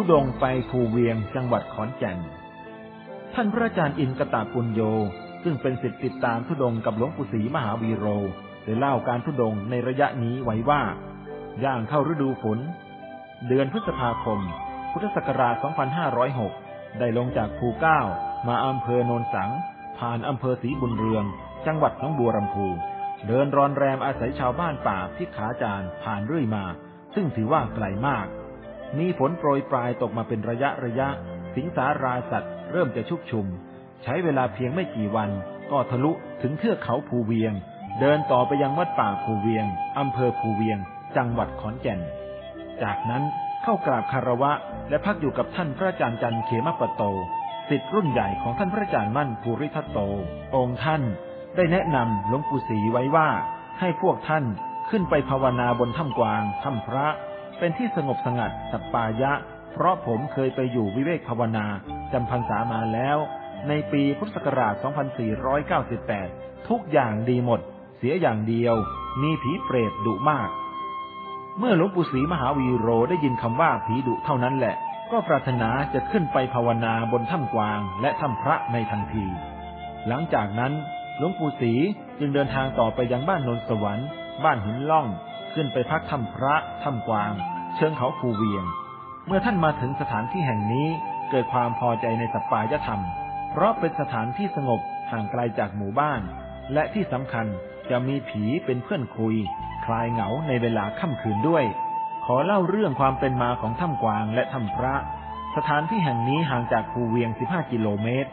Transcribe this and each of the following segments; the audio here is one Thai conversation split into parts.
ทุดงไปภูเวียงจังหวัดขอนแก่น ท่านพระอาจารย์อินกตาปุญโย ซึ่งเป็นสิทธิติดตามทุดงกับหลวงปู่ศรีมหาวีโรได้เล่าการทุดงในระยะนี้ไว้ว่า ย่างเข้าฤดูฝน เดือนพฤษภาคม พุทธศักราช 2506 ได้ลงจากภูเก้า มาอำเภอโนนสัง ผ่านอำเภอศรีบุญเรือง จังหวัดหนองบัวลำพูเดินรอนแรมอาศัยชาวบ้านป่าที่ขาจานผ่านเรื่อยมา ซึ่งถือว่าไกลมาก มีฝนโปรยปลายตกมาเป็นระยะระยะ สิงสาราสัตว์เริ่มจะชุกชุม ใช้เวลาเพียงไม่กี่วัน ก็ทะลุถึงเทือกเขาภูเวียง เดินต่อไปยังวัดป่าภูเวียงอำเภอภูเวียง จังหวัดขอนแก่น จากนั้นเข้ากราบคารวะ และพักอยู่กับท่านพระอาจารย์จันเขมปโตสิทธิรุ่นใหญ่ของท่านพระอาจารย์มั่นภูริทัตโต องค์ท่านได้แนะนำหลวงปู่ศรีไว้ว่า ให้พวกท่านขึ้นไปภาวนาบนถ้ำกวางถ้ำพระ เป็นที่สงบสงัดสัปปายะ เพราะผมเคยไปอยู่วิเวกภาวนาจำพรรษามาแล้ว ในปีพุทธศักราช 2498 ทุกอย่างดีหมด เสียอย่างเดียว มีผีเปรตดุมาก เมื่อหลวงปู่ศรีมหาวีโรได้ยินคำว่าผีดุเท่านั้นแหละ ก็ปรารถนาจะขึ้นไปภาวนาบนถ้ำกวางและถ้ำพระในทันที หลังจากนั้นหลวงปู่ศรีจึงเดินทางต่อไปยังบ้านนนสวรรค์ บ้านหินล่อง ขึ้นไปพักถ้ำพระถ้ำกวาง เชิงเขาภูเวียง เมื่อท่านมาถึงสถานที่แห่งนี้เกิดความพอใจในสัปปายธรรม เพราะเป็นสถานที่สงบห่างไกลจากหมู่บ้าน และที่สำคัญจะมีผีเป็นเพื่อนคุย คลายเหงาในเวลาค่ำคืนด้วย ขอเล่าเรื่องความเป็นมาของถ้ำกวางและถ้ำพระ สถานที่แห่งนี้ห่างจากภูเวียง 15 กิโลเมตร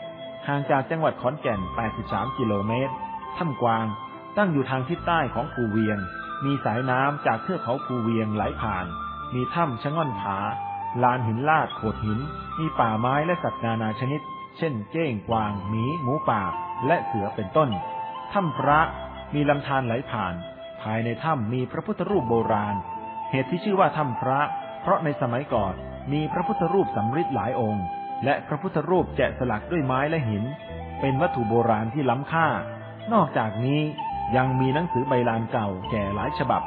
ห่างจากจังหวัดขอนแก่น 83 กิโลเมตร ถ้ำกวางตั้งอยู่ทางทิศใต้ของภูเวียง มีสายน้ำจากเทือกเขาภูเวียงไหลผ่าน มีถ้ำชะง่อนผา ลานหินลาดโขดหิน มีป่าไม้และสัตว์นานาชนิด เช่น เก้งกวาง หมี หมูป่า และเสือเป็นต้น ถ้ำพระ มีลำธารไหลผ่าน ภายในถ้ำมีพระพุทธรูปโบราณ เหตุที่ชื่อว่าถ้ำพระ เพราะในสมัยก่อน มีพระพุทธรูปสำริดหลายองค์ และพระพุทธรูปแกะสลักด้วยไม้และหิน เป็นวัตถุโบราณที่ล้ำค่า นอกจากนี้ ยังมีหนังสือใบลานเก่าแก่หลายฉบับ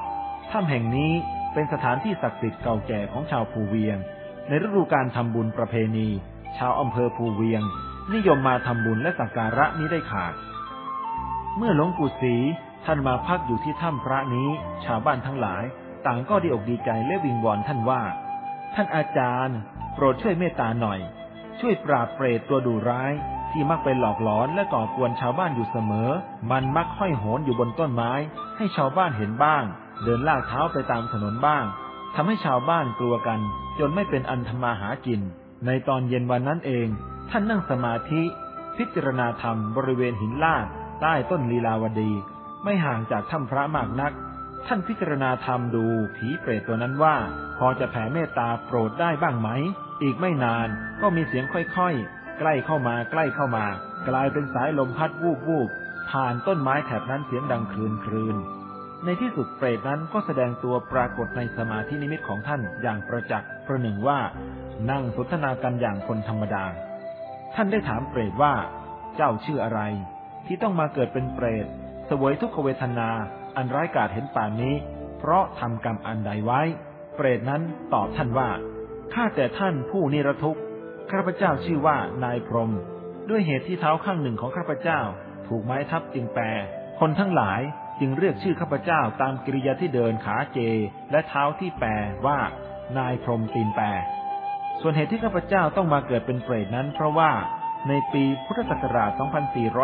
ถ้ำแห่งนี้เป็นสถานที่ศักดิ์สิทธิ์เก่าแก่ของชาวภูเวียง ในฤดูการทำบุญประเพณี ชาวอำเภอภูเวียง นิยมมาทำบุญและสักการะนี้ได้ขาด เมื่อหลวงปู่ศรีท่านมาพักอยู่ที่ถ้ำพระนี้ ชาวบ้านทั้งหลาย ต่างก็ดีอกดีใจและวิงวอนท่านว่า ท่านอาจารย์ โปรดช่วยเมตตาหน่อย ช่วยปราบเปรตตัวดุร้าย ที่มักไปหลอกหลอนและก่อกวนชาวบ้านอยู่เสมอ มันมักห้อยโหนอยู่บนต้นไม้ ให้ชาวบ้านเห็นบ้าง เดินลากเท้าไปตามถนนบ้างทำให้ชาวบ้านกลัวกัน จนไม่เป็นอันทำมาหากิน ในตอนเย็นวันนั้นเอง ท่านนั่งสมาธิ พิจารณาธรรมบริเวณหินลาดใต้ต้นลีลาวดี ไม่ห่างจากถ้ำพระมากนัก ท่านพิจารณาธรรมดูผีเปรตตัวนั้นว่า พอจะแผ่เมตตาโปรดได้บ้างไหม อีกไม่นานก็มีเสียงค่อยๆ ใกล้เข้ามาใกล้เข้ามา กลายเป็นสายลมพัดวูบวูบผ่านต้นไม้แถบนั้นเสียงดังคลืนคลืนในที่สุดเปรตนั้นก็แสดงตัวปรากฏในสมาธินิมิตของท่านอย่างประจักษ์ประหนึ่งว่า นั่งสนทนากันอย่างคนธรรมดา ท่านได้ถามเปรตว่า เจ้าชื่ออะไร ที่ต้องมาเกิดเป็นเปรตสวยทุกขเวทนา อันร้ายกาจเห็นป่านนี้ เพราะทำกรรมอันใดไว้ เปรตนั้นตอบท่านว่าข้าแต่ท่านผู้นิรทุกข์ ข้าพเจ้าชื่อว่านายพรหมด้วยเหตุที่เท้าข้างหนึ่งของข้าพเจ้า ถูกไม้ทับจึงแปรคนทั้งหลายจึงเรียกชื่อข้าพเจ้าตามกิริยาที่เดินขาเจ และเท้าที่แปรว่า นายพรหมตีนแปรส่วนเหตุที่ข้าพเจ้าต้องมาเกิดเป็นเปรตนั้น เพราะว่าในปีพุทธศักราช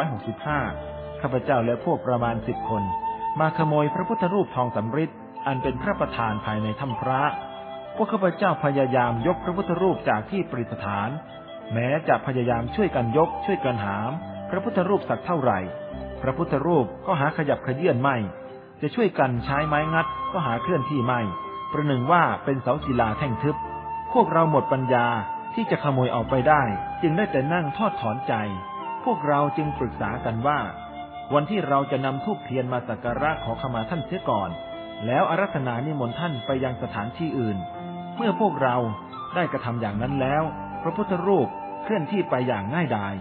2465 ข้าพเจ้าและพวกประมาณสิบคน มาขโมยพระพุทธรูปทองสำริดอันเป็นพระประธานภายในถ้ำพระ วกข้าพเจ้าพยายามยกพระพุทธรูปจากที่ประดิษฐาน แม้จะพยายามช่วยกันยกช่วยกันหาม พระพุทธรูปสักเท่าไหร่ พระพุทธรูปก็หาขยับขยื่นไม่ จะช่วยกันใช้ไม้งัดก็หาเคลื่อนที่ไม่ ประหนึ่งว่าเป็นเสาศิลาแท่งทึบ พวกเราหมดปัญญาที่จะขโมยออกไปได้ จึงได้แต่นั่งทอดถอนใจ พวกเราจึงปรึกษากันว่า วันที่เราจะนำทูบเทียนมาสักการะขอขมาท่านเสียก่อน แล้วอารัธนานิมนต์ท่านไปยังสถานที่อื่น เมื่อพวกเราได้กระทำอย่างนั้นแล้ว พระพุทธรูปเคลื่อนที่ไปอย่างง่ายดาย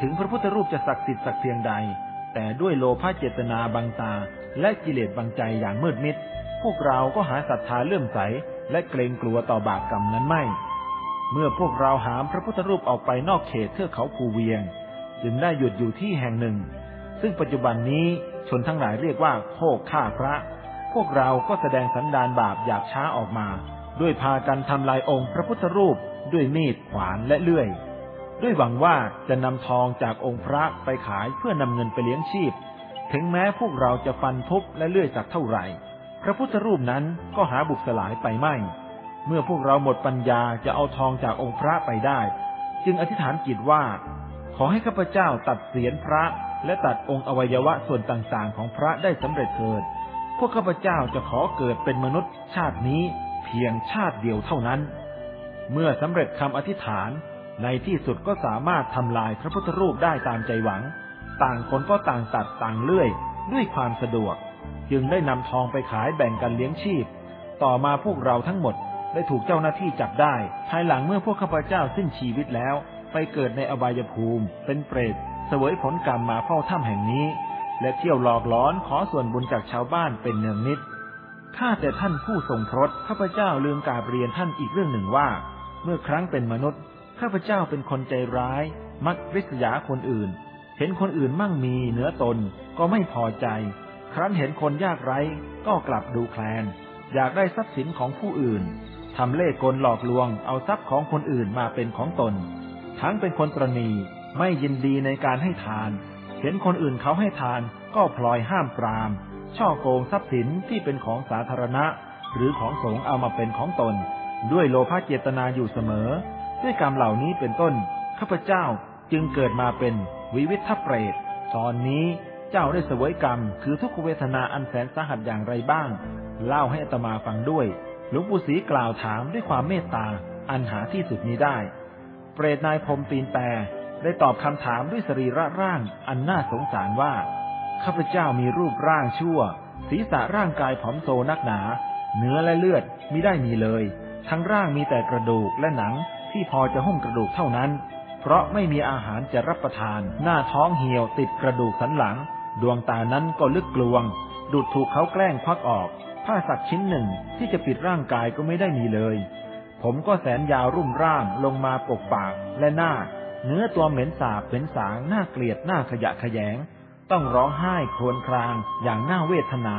ถึงพระพุทธรูปจะศักดิ์สิทธิ์สักเพียงใด แต่ด้วยโลภะเจตนาบังตา และกิเลสบังใจอย่างมืดมิด พวกเราก็หาศรัทธาเลื่อมใส และเกรงกลัวต่อบาปกรรมนั้นไม่ เมื่อพวกเราหามพระพุทธรูปออกไปนอกเขตเทือกเขาภูเวียง จึงได้หยุดอยู่ที่แห่งหนึ่ง ซึ่งปัจจุบันนี้ชนทั้งหลายเรียกว่าโคกฆ่าพระ พวกเราก็แสดงสันดานบาปอยากช้าออกมา ด้วยพากันทำลายองค์พระพุทธรูปด้วยมีดขวานและเลื่อย ด้วยหวังว่าจะนำทองจากองค์พระไปขายเพื่อนำเงินไปเลี้ยงชีพ ถึงแม้พวกเราจะฟันทุบและเลื่อยจากเท่าไหร่ พระพุทธรูปนั้นก็หาบุกสลายไปไม่ เมื่อพวกเราหมดปัญญาจะเอาทองจากองค์พระไปได้ จึงอธิษฐานจิตว่า ขอให้ข้าพเจ้าตัดเศียรพระและตัดองค์อวัยวะส่วนต่างๆ ของพระได้สำเร็จเถิด พวกข้าพเจ้าจะขอเกิดเป็นมนุษย์ชาตินี้ เพียงชาติเดียวเท่านั้น เมื่อสำเร็จคำอธิษฐานในที่สุดก็สามารถทำลายพระพุทธรูปได้ตามใจหวัง ต่างคนก็ต่างตัดต่างเลื่อย ด้วยความสะดวก จึงได้นำทองไปขายแบ่งกันเลี้ยงชีพ ต่อมาพวกเราทั้งหมดได้ถูกเจ้าหน้าที่จับได้ ภายหลังเมื่อพวกข้าพเจ้าสิ้นชีวิตแล้ว ไปเกิดในอบายภูมิ เป็นเปรตเสวยผลกรรมมาเฝ้าถ้ำแห่งนี้ และเที่ยวหลอกล้อนขอส่วนบุญจากชาวบ้านเป็นเนืองนิด ข้าแต่ท่านผู้ทรงพรตข้าพเจ้าลืมกราบเรียนท่านอีกเรื่องหนึ่งว่า เมื่อครั้งเป็นมนุษย์ ข้าพเจ้าเป็นคนใจร้าย มักริษยาคนอื่น เห็นคนอื่นมั่งมีเหนือตนก็ไม่พอใจ ครั้นเห็นคนยากไร้ก็กลับดูแคลน อยากได้ทรัพย์สินของผู้อื่นทำเล่ห์กลหลอกลวงเอาทรัพย์ของคนอื่นมาเป็นของตน ทั้งเป็นคนตรณีไม่ยินดีในการให้ทาน เห็นคนอื่นเขาให้ทานก็พลอยห้ามปราม ช่อโกงทรัพย์สินที่เป็นของสาธารณะ หรือของสงฆ์เอามาเป็นของตน ด้วยโลภะเจตนาอยู่เสมอ ด้วยกรรมเหล่านี้เป็นต้น ข้าพเจ้าจึงเกิดมาเป็นวิวิทเปรต ตอนนี้เจ้าได้เสวยกรรม คือทุกขเวทนาอันแสนสาหัสอย่างไรบ้าง เล่าให้อาตมาฟังด้วย หลวงปู่ศรีกล่าวถามด้วยความเมตตา อันหาที่สุดนี้ได้ เปรตนายพรมตีนแต่ได้ตอบคำถามด้วยสรีระร่างอันน่าสงสารว่า ข้าพเจ้ามีรูปร่างชั่ว ศีรษะร่างกายผอมโซนักหนา เนื้อและเลือดมิได้มีเลย ทั้งร่างมีแต่กระดูกและหนังที่พอจะหุ้มกระดูกเท่านั้น เพราะไม่มีอาหารจะรับประทาน หน้าท้องเหี่ยวติดกระดูกสันหลัง ดวงตานั้นก็ลึกกลวง ดูดถูกเขาแกล้งควักออก ผ้าสักชิ้นหนึ่งที่จะปิดร่างกายก็ไม่ได้มีเลย ผมก็แสนยาวรุ่มร่ามลงมาปกปากและหน้า เนื้อตัวเหม็นสาบเป็นสางน่าเกลียดน่าขยะขยง ต้องร้องไห้ครวญครางอย่างน่าเวทนา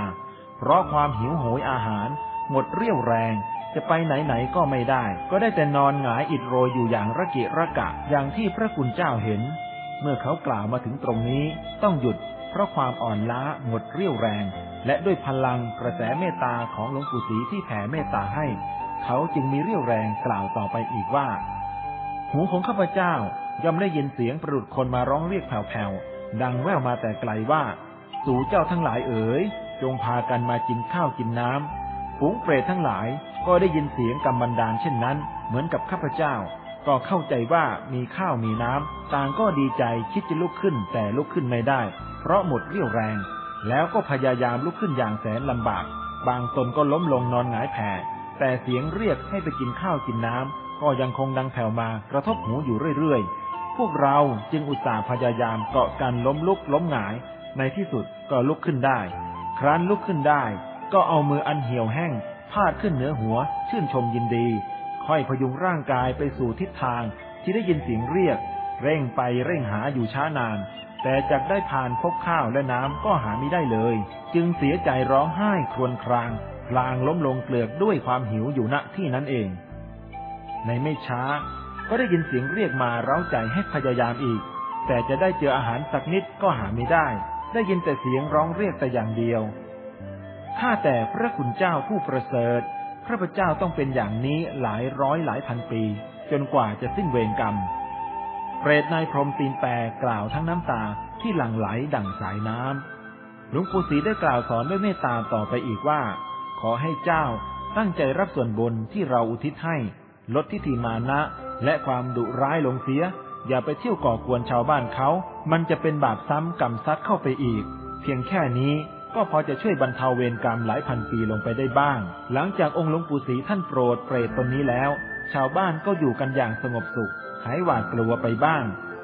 เพราะความหิวโหยอาหาร หมดเรี่ยวแรง จะไปไหนไหนก็ไม่ได้ ก็ได้แต่นอนหงายอิดโรยอยู่อย่างระเกะระกะอย่างที่พระคุณเจ้าเห็น เมื่อเขากล่าวมาถึงตรงนี้ต้องหยุด เพราะความอ่อนล้าหมดเรี่ยวแรง และด้วยพลังกระแสเมตตาของหลวงปู่ศรีที่แผ่เมตตาให้ เขาจึงมีเรี่ยวแรงกล่าวต่อไปอีกว่า หูของข้าพเจ้าย่อมได้ยินเสียงประดุดคนมาร้องเรียกแผ่วๆ ดังแว่วมาแต่ไกลว่า สู่เจ้าทั้งหลายเอ๋ย จงพากันมากินข้าวกินน้ำฝูงเปรตทั้งหลายก็ได้ยินเสียงกำบันดาลเช่นนั้น เหมือนกับข้าพเจ้า ก็เข้าใจว่ามีข้าวมีน้ำต่างก็ดีใจคิดจะลุกขึ้นแต่ลุกขึ้นไม่ได้ เพราะหมดเรี่ยวแรง แล้วก็พยายามลุกขึ้นอย่างแสนลำบาก บางตนก็ล้มลงนอนหงายแผ่แต่เสียงเรียกให้ไปกินข้าวกินน้ำก็ยังคงดังแผ่วมากระทบหูอยู่เรื่อยๆ พวกเราจึงอุตส่าห์พยายามเกาะกันล้มลุกล้มหงาย ในที่สุดก็ลุกขึ้นได้ ครั้นลุกขึ้นได้ ก็เอามืออันเหี่ยวแห้ง พาดขึ้นเหนือหัว ชื่นชมยินดี ค่อยพยุงร่างกายไปสู่ทิศทางที่ได้ยินเสียงเรียก เร่งไปเร่งหาอยู่ช้านาน แต่จากได้ผ่านพบข้าวและน้ำก็หาไม่ได้เลย จึงเสียใจร้องไห้ครวญครางพลางล้มลงเกลือกด้วยความหิวอยู่ณที่นั้นเอง ในไม่ช้า ก็ได้ยินเสียงเรียกมาเร้าใจให้พยายามอีก แต่จะได้เจออาหารสักนิดก็หาไม่ได้ ได้ยินแต่เสียงร้องเรียกแต่อย่างเดียว ข้าแต่พระคุณเจ้าผู้ประเสริฐ พระพเจ้าต้องเป็นอย่างนี้หลายร้อยหลายพันปี จนกว่าจะสิ้นเวรกรรม เปรตนายพรมตีนแปรกล่าวทั้งน้ำตาที่หลั่งไหลดั่งสายน้ำหลวงปู่ศรีได้กล่าวสอนด้วยเมตตาต่อไปอีกว่า ขอให้เจ้าตั้งใจรับส่วนบุญที่เราอุทิศให้ ลดทิฏฐิมานะ และความดุร้ายลงเสีย อย่าไปเที่ยวก่อกวนชาวบ้านเขา มันจะเป็นบาปซ้ำกรรมซัดเข้าไปอีก เพียงแค่นี้ก็พอจะช่วยบรรเทาเวรกรรมหลายพันปีลงไปได้บ้าง หลังจากองค์หลวงปู่ศรีท่านโปรดเปรตตนนี้แล้ว ชาวบ้านก็อยู่กันอย่างสงบสุข หายหวาดกลัวไปบ้าง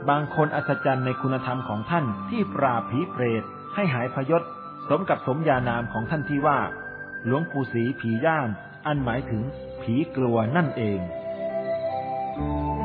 บางคนอัศจรรย์ในคุณธรรมของท่านที่ปราบผีเปรต ให้หายพยศ สมกับสมญานามของท่านที่ว่า หลวงปู่ศรีผีย่าน อันหมายถึงผีกลัวนั่นเอง あ!